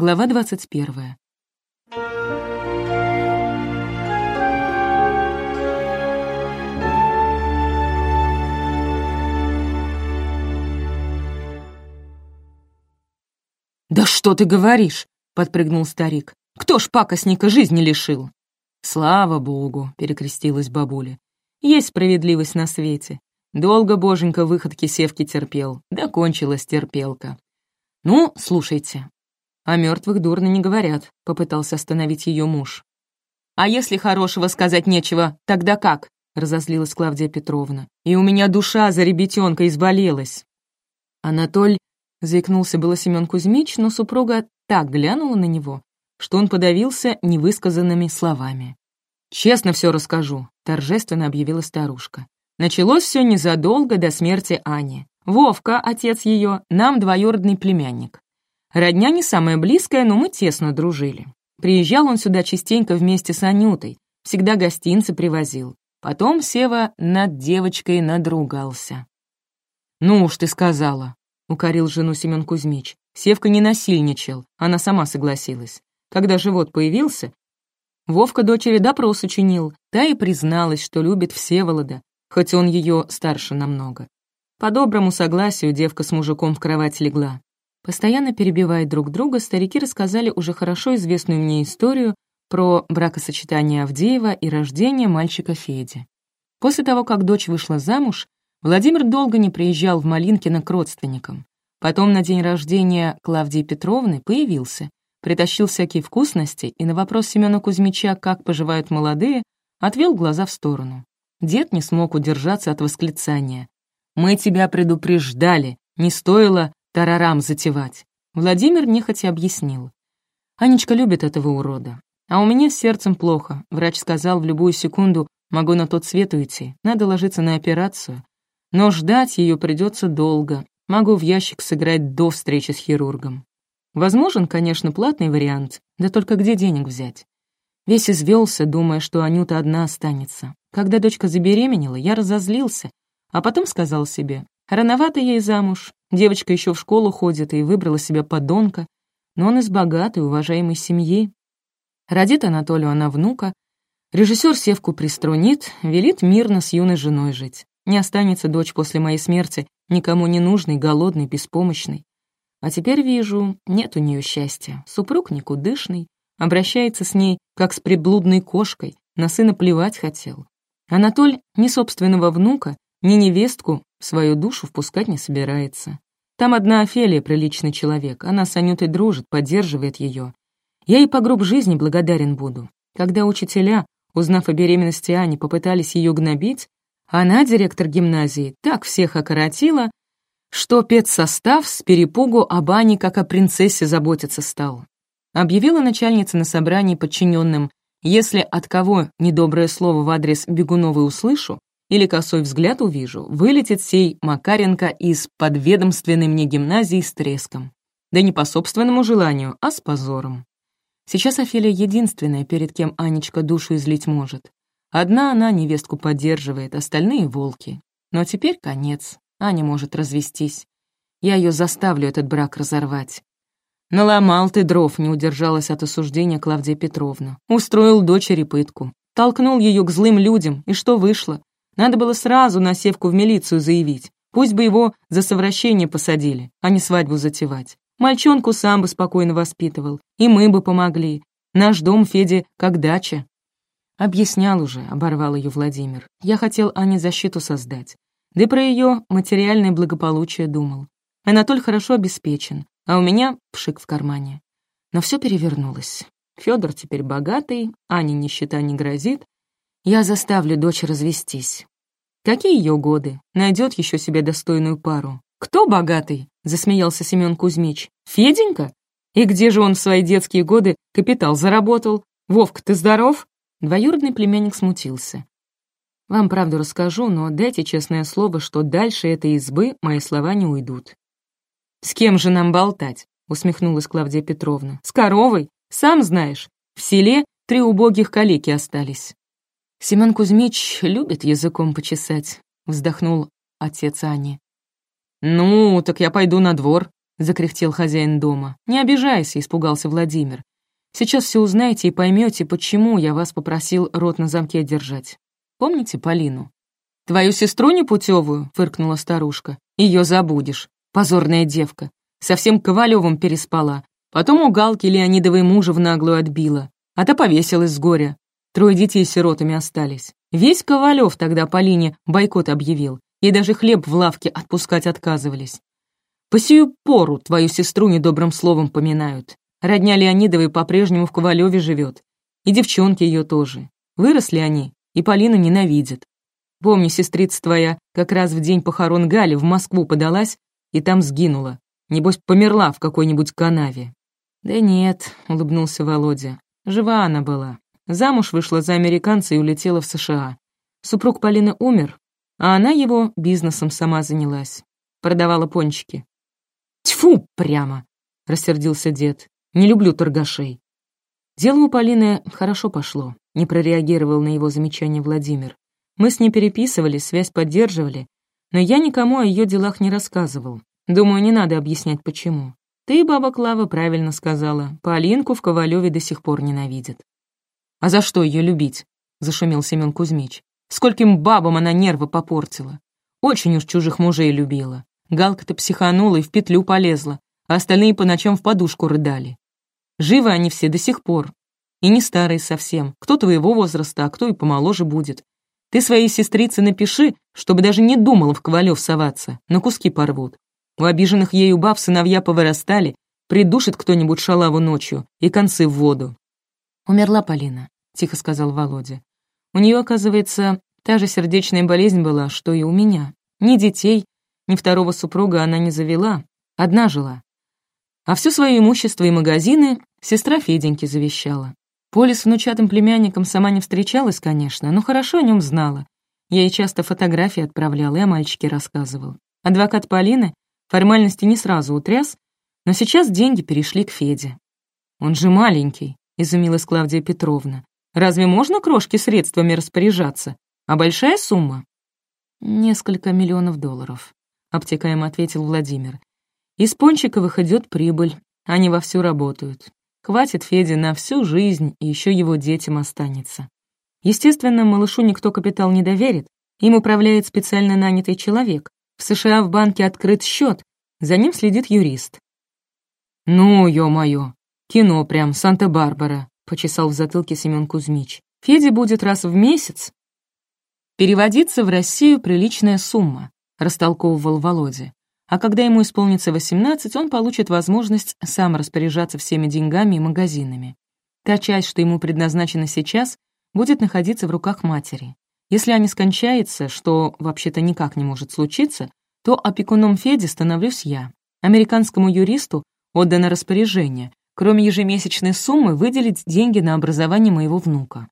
Глава двадцать первая. «Да что ты говоришь?» — подпрыгнул старик. «Кто ж пакостника жизни лишил?» «Слава богу!» — перекрестилась бабуля. «Есть справедливость на свете. Долго боженька выходки севки терпел, да кончилась терпелка. Ну, слушайте. О мертвых дурно не говорят», — попытался остановить ее муж. «А если хорошего сказать нечего, тогда как?» — разозлилась Клавдия Петровна. «И у меня душа за ребятенка изболелась». Анатоль Заикнулся было Семен Кузьмич, но супруга так глянула на него, что он подавился невысказанными словами. «Честно все расскажу», — торжественно объявила старушка. Началось все незадолго до смерти Ани. Вовка, отец ее, нам двоюродный племянник. Родня не самая близкая, но мы тесно дружили. Приезжал он сюда частенько вместе с Анютой, всегда гостинцы привозил. Потом Сева над девочкой надругался. «Ну уж ты сказала», укорил жену Семен Кузьмич. Севка не насильничал, она сама согласилась. Когда живот появился, Вовка дочери допрос учинил, та и призналась, что любит Всеволода, хоть он ее старше намного. По доброму согласию девка с мужиком в кровать легла. Постоянно перебивая друг друга, старики рассказали уже хорошо известную мне историю про бракосочетание Авдеева и рождение мальчика Феди. После того, как дочь вышла замуж, Владимир долго не приезжал в Малинкино к родственникам. Потом на день рождения Клавдии Петровны появился, притащил всякие вкусности и на вопрос Семена Кузьмича, как поживают молодые, отвел глаза в сторону. Дед не смог удержаться от восклицания. «Мы тебя предупреждали, не стоило тарарам затевать». Владимир нехотя объяснил. «Анечка любит этого урода. А у меня с сердцем плохо. Врач сказал, в любую секунду могу на тот свет уйти. Надо ложиться на операцию. Но ждать ее придется долго. Могу в ящик сыграть до встречи с хирургом. Возможен, конечно, платный вариант, да только где денег взять? Весь извелся, думая, что Анюта одна останется. Когда дочка забеременела, я разозлился, а потом сказал себе, рановато ей замуж, девочка еще в школу ходит и выбрала себе подонка, но он из богатой, уважаемой семьи. Родит Анатолию она внука, режиссер Севку приструнит, велит мирно с юной женой жить. Не останется дочь после моей смерти никому не нужной, голодной, беспомощной. А теперь вижу, нет у нее счастья. Супруг никудышный, обращается с ней, как с приблудной кошкой, на сына плевать хотел. Анатоль ни собственного внука, ни невестку в свою душу впускать не собирается. Там одна Офелия приличный человек, она с Анютой дружит, поддерживает ее. Я ей по гроб жизни благодарен буду. Когда учителя, узнав о беременности Ани, попытались ее гнобить, она, директор гимназии, так всех окоротила, что педсостав с перепугу об Ане как о принцессе заботиться стал. Объявила начальница на собрании подчиненным, если от кого недоброе слово в адрес Бегуновой услышу или косой взгляд увижу, вылетит сей Макаренко из подведомственной мне гимназии с треском. Да не по собственному желанию, а с позором. Сейчас Офелия единственная, перед кем Анечка душу излить может. Одна она невестку поддерживает, остальные — волки. Но теперь конец. Аня может развестись. Я ее заставлю этот брак разорвать. Наломал ты дров, не удержалась от осуждения Клавдия Петровна. Устроил дочери пытку. Толкнул ее к злым людям, и что вышло? Надо было сразу на севку в милицию заявить. Пусть бы его за совращение посадили, а не свадьбу затевать. Мальчонку сам бы спокойно воспитывал, и мы бы помогли. Наш дом Феде как дача. «Объяснял уже», — оборвал ее Владимир. «Я хотел Ане защиту создать. Да и про ее материальное благополучие думал. Анатоль хорошо обеспечен, а у меня пшик в кармане. Но все перевернулось. Федор теперь богатый, Ане нищета не грозит. Я заставлю дочь развестись. Какие ее годы? Найдет еще себе достойную пару. Кто богатый? Засмеялся Семен Кузьмич. Феденька? И где же он в свои детские годы капитал заработал? Вовка, ты здоров? Двоюродный племянник смутился. «Вам правду расскажу, но дайте честное слово, что дальше этой избы мои слова не уйдут». «С кем же нам болтать?» — усмехнулась Клавдия Петровна. «С коровой? Сам знаешь, в селе три убогих калеки остались». «Семен Кузьмич любит языком почесать», — вздохнул отец Ани. «Ну, так я пойду на двор», — закряхтел хозяин дома. «Не обижайся», — испугался Владимир. «Сейчас все узнаете и поймете, почему я вас попросил рот на замке держать. Помните Полину?» «Твою сестру непутевую?» — фыркнула старушка. Ее забудешь. Позорная девка. Совсем Ковалевым переспала. Потом у Галки Леонидовой мужа в наглую отбила. А то повесилась с горя. Трое детей сиротами остались. Весь Ковалев тогда Полине бойкот объявил. Ей даже хлеб в лавке отпускать отказывались. По сию пору твою сестру недобрым словом поминают. Родня Леонидовой по-прежнему в Ковалеве живет. И девчонки ее тоже. Выросли они, и Полину ненавидят. Помню, сестрица твоя как раз в день похорон Гали в Москву подалась и там сгинула. Небось, померла в какой-нибудь канаве». «Да нет», — улыбнулся Володя. «Жива она была. Замуж вышла за американца и улетела в США. Супруг Полины умер, а она его бизнесом сама занялась. Продавала пончики. «Тьфу, прямо!» — рассердился дед. «Не люблю торгашей». Дело у Полины хорошо пошло, не прореагировал на его замечание Владимир. Мы с ней переписывались, связь поддерживали, но я никому о ее делах не рассказывал. Думаю, не надо объяснять, почему. Ты, баба Клава, правильно сказала. Полинку в Ковалеве до сих пор ненавидят. «А за что ее любить?» — зашумел Семен Кузьмич. «Скольким бабам она нервы попортила. Очень уж чужих мужей любила. Галка-то психанула и в петлю полезла, а остальные по ночам в подушку рыдали. Живы они все до сих пор. И не старые совсем. Кто твоего возраста, а кто и помоложе будет. Ты своей сестрице напиши, чтобы даже не думала в Ковалев соваться, на куски порвут. У обиженных ею баб сыновья повырастали, придушит кто-нибудь шалаву ночью и концы в воду. «Умерла Полина», — тихо сказал Володя. «У нее, оказывается, та же сердечная болезнь была, что и у меня. Ни детей, ни второго супруга она не завела, одна жила. А все свое имущество и магазины сестра Феденьки завещала. Поля с внучатым племянником сама не встречалась, конечно, но хорошо о нем знала. Я ей часто фотографии отправлял и о мальчике рассказывал. Адвокат Полины формальности не сразу утряс, но сейчас деньги перешли к Феде. «Он же маленький», — изумилась Клавдия Петровна. «Разве можно крошки средствами распоряжаться? А большая сумма?» «Несколько миллионов долларов», — обтекаемо ответил Владимир. «Из Пончиковых идет прибыль, они вовсю работают. Хватит Феде на всю жизнь, и еще его детям останется. Естественно, малышу никто капитал не доверит, им управляет специально нанятый человек. В США в банке открыт счет, за ним следит юрист. «Ну, ё-моё, кино прям, Санта-Барбара», — почесал в затылке Семен Кузьмич. «Феде будет раз в месяц». «Переводиться в Россию приличная сумма», — растолковывал Володя а когда ему исполнится 18, он получит возможность сам распоряжаться всеми деньгами и магазинами. Та часть, что ему предназначена сейчас, будет находиться в руках матери. Если Аня скончается, что вообще-то никак не может случиться, то опекуном Феди становлюсь я. Американскому юристу отдано распоряжение, кроме ежемесячной суммы, выделить деньги на образование моего внука.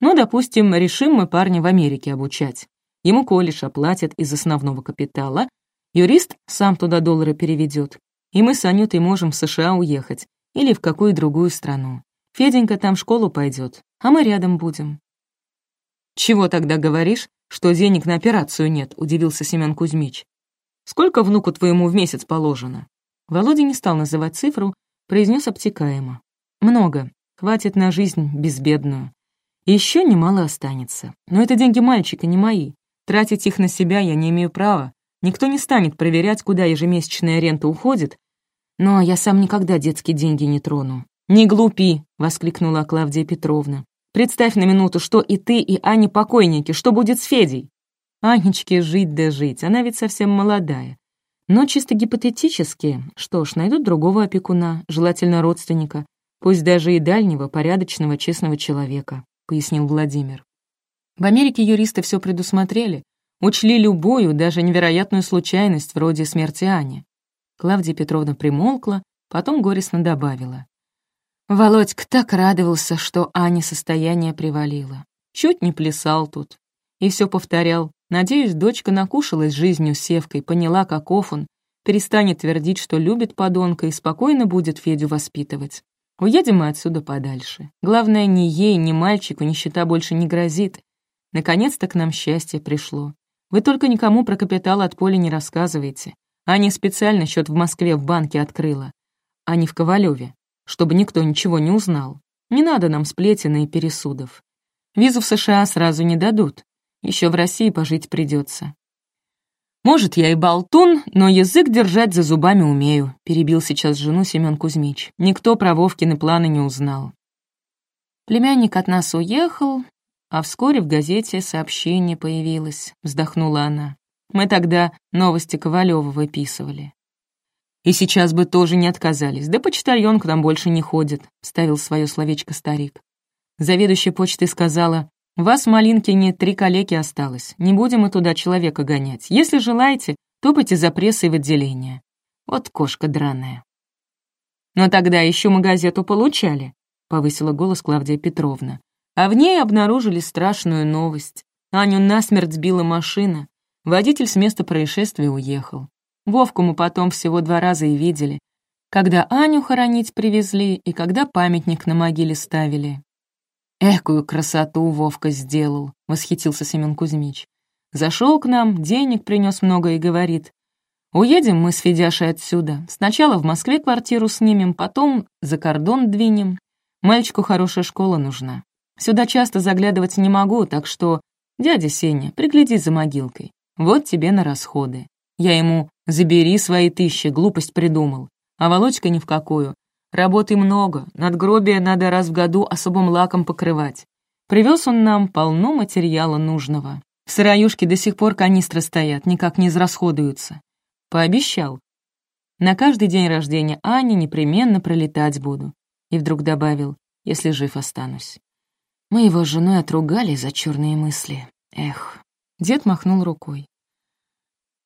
Ну, допустим, решим мы парня в Америке обучать. Ему колледж оплатят из основного капитала, Юрист сам туда доллары переведет, и мы с Анютой можем в США уехать или в какую другую страну. Феденька там в школу пойдет, а мы рядом будем». «Чего тогда говоришь, что денег на операцию нет?» — удивился Семен Кузьмич. «Сколько внуку твоему в месяц положено?» Володя не стал называть цифру, произнес обтекаемо. «Много. Хватит на жизнь безбедную. Еще немало останется. Но это деньги мальчика, не мои. Тратить их на себя я не имею права, Никто не станет проверять, куда ежемесячная рента уходит, но я сам никогда детские деньги не трону. «Не глупи!» — воскликнула Клавдия Петровна. «Представь на минуту, что и ты, и Аня покойники, что будет с Федей?» Анечке жить да жить, она ведь совсем молодая. Но чисто гипотетически, что ж, найдут другого опекуна, желательно родственника, пусть даже и дальнего, порядочного, честного человека, пояснил Владимир. В Америке юристы все предусмотрели, учли любую, даже невероятную случайность вроде смерти Ани. Клавдия Петровна примолкла, потом горестно добавила. Володька так радовался, что Ане состояние привалило. Чуть не плясал тут. И все повторял. Надеюсь, дочка накушалась жизнью Севкой, поняла, каков он, перестанет твердить, что любит подонка и спокойно будет Федю воспитывать. Уедем мы отсюда подальше. Главное, ни ей, ни мальчику нищета больше не грозит. Наконец-то к нам счастье пришло. Вы только никому про капитал от поля не рассказывайте. Аня специально счет в Москве в банке открыла, а не в Ковалеве, чтобы никто ничего не узнал. Не надо нам сплетен и пересудов. Визу в США сразу не дадут. Еще в России пожить придется. «Может, я и болтун, но язык держать за зубами умею», перебил сейчас жену Семен Кузьмич. Никто про Вовкины планы не узнал. Племянник от нас уехал, а вскоре в газете сообщение появилось, вздохнула она. Мы тогда новости Ковалева выписывали. И сейчас бы тоже не отказались, да почтальон к нам больше не ходит, ставил свое словечко старик. Заведующая почтой сказала, вас Малинкине три калеки осталось. Не будем мы туда человека гонять. Если желаете, топайте за прессой в отделение. Вот кошка драная. Но тогда еще мы газету получали, повысила голос Клавдия Петровна. А в ней обнаружили страшную новость. Аню насмерть сбила машина. Водитель с места происшествия уехал. Вовку мы потом всего два раза и видели. Когда Аню хоронить привезли и когда памятник на могиле ставили. «Экую красоту Вовка сделал», — восхитился Семен Кузьмич. Зашел к нам, денег принес много и говорит. «Уедем мы с Федяшей отсюда. Сначала в Москве квартиру снимем, потом за кордон двинем. Мальчику хорошая школа нужна. Сюда часто заглядывать не могу, так что, дядя Сеня, пригляди за могилкой. Вот тебе на расходы». Я ему «забери свои тысячи, глупость придумал». А Володька ни в какую. Работы много, надгробие надо раз в году особым лаком покрывать. Привез он нам полно материала нужного. В сыроюшке до сих пор канистры стоят, никак не израсходуются. Пообещал. На каждый день рождения Ани непременно пролетать буду. И вдруг добавил, если жив останусь. Мы его с женой отругали за черные мысли. Эх. Дед махнул рукой.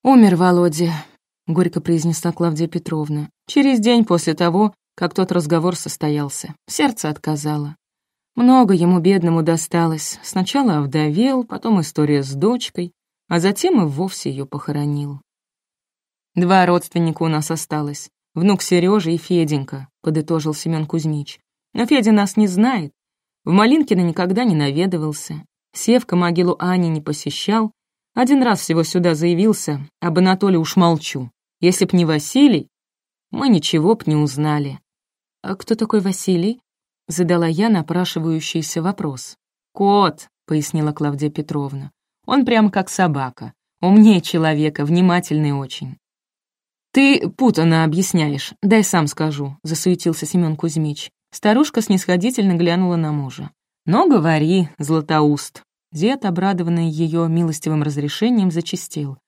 «Умер Володя», — горько произнесла Клавдия Петровна. «Через день после того, как тот разговор состоялся. Сердце отказало. Много ему, бедному, досталось. Сначала овдовел, потом история с дочкой, а затем и вовсе ее похоронил. «Два родственника у нас осталось. Внук Сережа и Феденька», — подытожил Семен Кузьмич. «Но Федя нас не знает. В Малинкино никогда не наведывался. Севка могилу Ани не посещал. Один раз всего сюда заявился, об Анатолии уж молчу. Если б не Василий, мы ничего б не узнали. «А кто такой Василий?» — задала я напрашивающийся вопрос. «Кот», — пояснила Клавдия Петровна. «Он прям как собака. Умнее человека, внимательный очень». «Ты путано объясняешь, дай сам скажу», — засуетился Семен Кузьмич. Старушка снисходительно глянула на мужа. «Но говори, Златоуст». Дед, обрадованный ее милостивым разрешением, зачистил.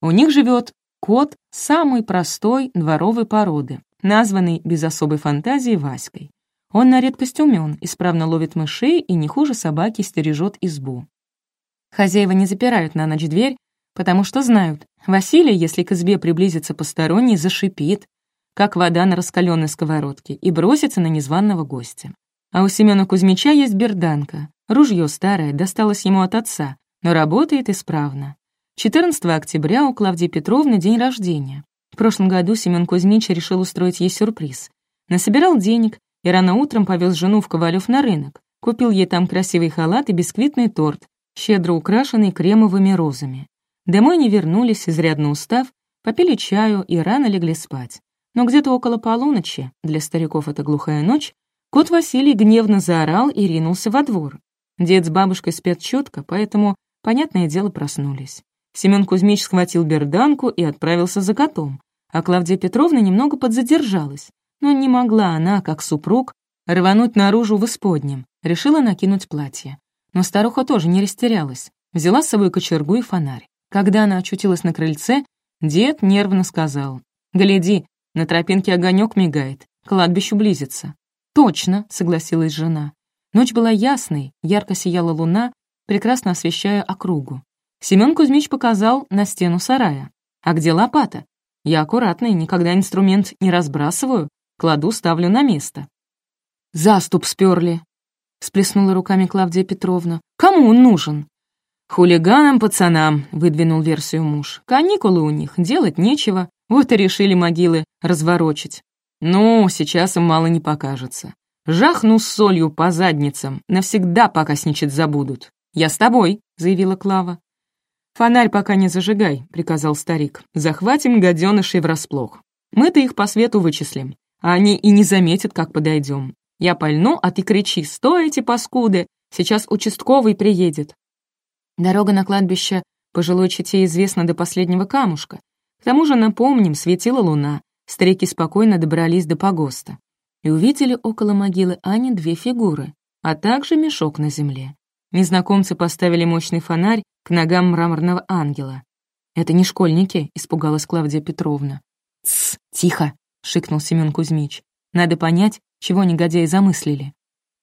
«У них живет Кот самой простой дворовой породы, названный без особой фантазии Васькой. Он на редкость умен, исправно ловит мышей и не хуже собаки стережет избу. Хозяева не запирают на ночь дверь, потому что знают, Василий, если к избе приблизится посторонний, зашипит, как вода на раскаленной сковородке, и бросится на незваного гостя. А у Семена Кузьмича есть берданка. Ружье старое, досталось ему от отца, но работает исправно. 14 октября у Клавдии Петровны день рождения. В прошлом году Семен Кузьмич решил устроить ей сюрприз. Насобирал денег и рано утром повез жену в Ковалев на рынок. Купил ей там красивый халат и бисквитный торт, щедро украшенный кремовыми розами. Домой не вернулись, изрядно устав, попили чаю и рано легли спать. Но где-то около полуночи, для стариков это глухая ночь, кот Василий гневно заорал и ринулся во двор. Дед с бабушкой спят четко, поэтому, понятное дело, проснулись. Семен Кузьмич схватил берданку и отправился за котом, а Клавдия Петровна немного подзадержалась, но не могла она, как супруг, рвануть наружу в исподнем, решила накинуть платье. Но старуха тоже не растерялась, взяла с собой кочергу и фонарь. Когда она очутилась на крыльце, дед нервно сказал, «Гляди, на тропинке огонек мигает, кладбищу близится». «Точно», — согласилась жена. Ночь была ясной, ярко сияла луна, прекрасно освещая округу. Семен Кузьмич показал на стену сарая. «А где лопата? Я аккуратный, никогда инструмент не разбрасываю, кладу, ставлю на место». «Заступ сперли», — сплеснула руками Клавдия Петровна. «Кому он нужен?» «Хулиганам, пацанам», — выдвинул версию муж. «Каникулы у них, делать нечего, вот и решили могилы разворочить. Ну, сейчас им мало не покажется. Жахну с солью по задницам, навсегда покосничать забудут. Я с тобой», — заявила Клава. «Фонарь пока не зажигай», — приказал старик. «Захватим гаденышей врасплох. Мы-то их по свету вычислим, а они и не заметят, как подойдем. Я пальну, а ты кричи «Стойте, паскуды!» Сейчас участковый приедет». Дорога на кладбище пожилой чете известна до последнего камушка. К тому же, напомним, светила луна, старики спокойно добрались до погоста и увидели около могилы Ани две фигуры, а также мешок на земле. Незнакомцы поставили мощный фонарь к ногам мраморного ангела. «Это не школьники», — испугалась Клавдия Петровна. «Тсс, тихо!» — шикнул Семен Кузьмич. «Надо понять, чего негодяи замыслили».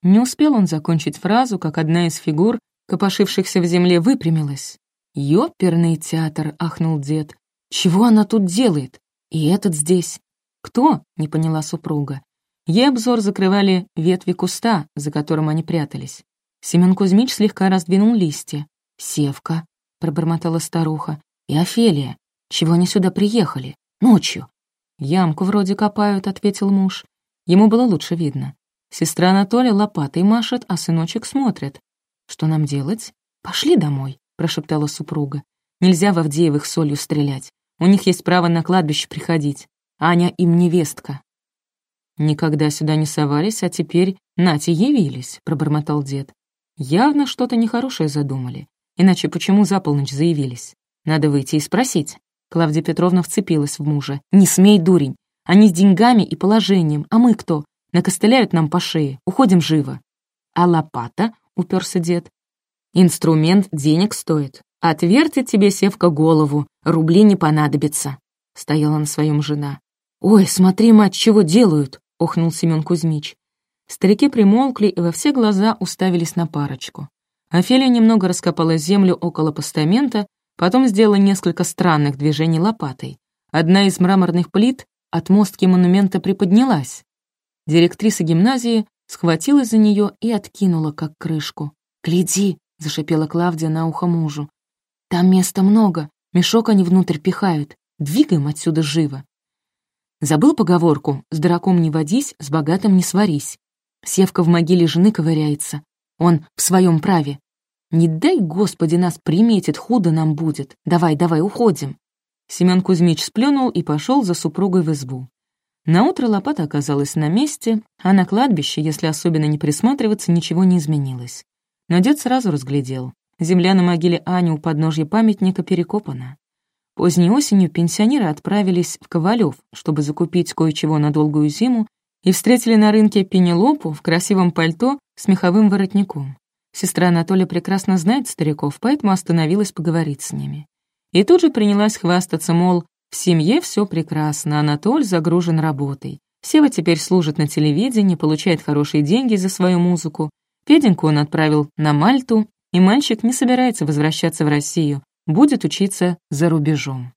Не успел он закончить фразу, как одна из фигур, копошившихся в земле, выпрямилась. «Ёперный театр!» — ахнул дед. «Чего она тут делает? И этот здесь?» «Кто?» — не поняла супруга. Ей обзор закрывали ветви куста, за которым они прятались. Семен Кузьмич слегка раздвинул листья. «Севка», — пробормотала старуха, — «и Офелия. Чего они сюда приехали? Ночью». «Ямку вроде копают», — ответил муж. Ему было лучше видно. Сестра Анатолия лопатой машет, а сыночек смотрит. «Что нам делать?» «Пошли домой», — прошептала супруга. «Нельзя в Авдеевых солью стрелять. У них есть право на кладбище приходить. Аня им невестка». «Никогда сюда не совались, а теперь нати явились», — пробормотал дед. «Явно что-то нехорошее задумали. Иначе почему за полночь заявились? Надо выйти и спросить». Клавдия Петровна вцепилась в мужа. «Не смей, дурень! Они с деньгами и положением, а мы кто? Накостыляют нам по шее, уходим живо». «А лопата?» — уперся дед. «Инструмент денег стоит. Отвертит тебе, Севка, голову, рубли не понадобится», — стояла на своем жена. «Ой, смотри, мать, чего делают!» — охнул Семен Кузьмич. Старики примолкли и во все глаза уставились на парочку. Офелия немного раскопала землю около постамента, потом сделала несколько странных движений лопатой. Одна из мраморных плит от мостки монумента приподнялась. Директриса гимназии схватилась за нее и откинула, как крышку. «Гляди!» — зашипела Клавдия на ухо мужу. «Там места много, мешок они внутрь пихают. Двигаем отсюда живо!» Забыл поговорку «С дураком не водись, с богатым не сварись». Севка в могиле жены ковыряется. Он в своем праве. Не дай, Господи, нас приметит, худо нам будет. Давай, давай, уходим. Семен Кузьмич сплюнул и пошел за супругой в избу. Наутро лопата оказалась на месте, а на кладбище, если особенно не присматриваться, ничего не изменилось. Но дед сразу разглядел. Земля на могиле Ани у подножья памятника перекопана. Поздней осенью пенсионеры отправились в Ковалев, чтобы закупить кое-чего на долгую зиму, и встретили на рынке Пенелопу в красивом пальто с меховым воротником. Сестра Анатолия прекрасно знает стариков, поэтому остановилась поговорить с ними. И тут же принялась хвастаться, мол, в семье все прекрасно, Анатоль загружен работой. Сева теперь служит на телевидении, получает хорошие деньги за свою музыку. Феденьку он отправил на Мальту, и мальчик не собирается возвращаться в Россию, будет учиться за рубежом.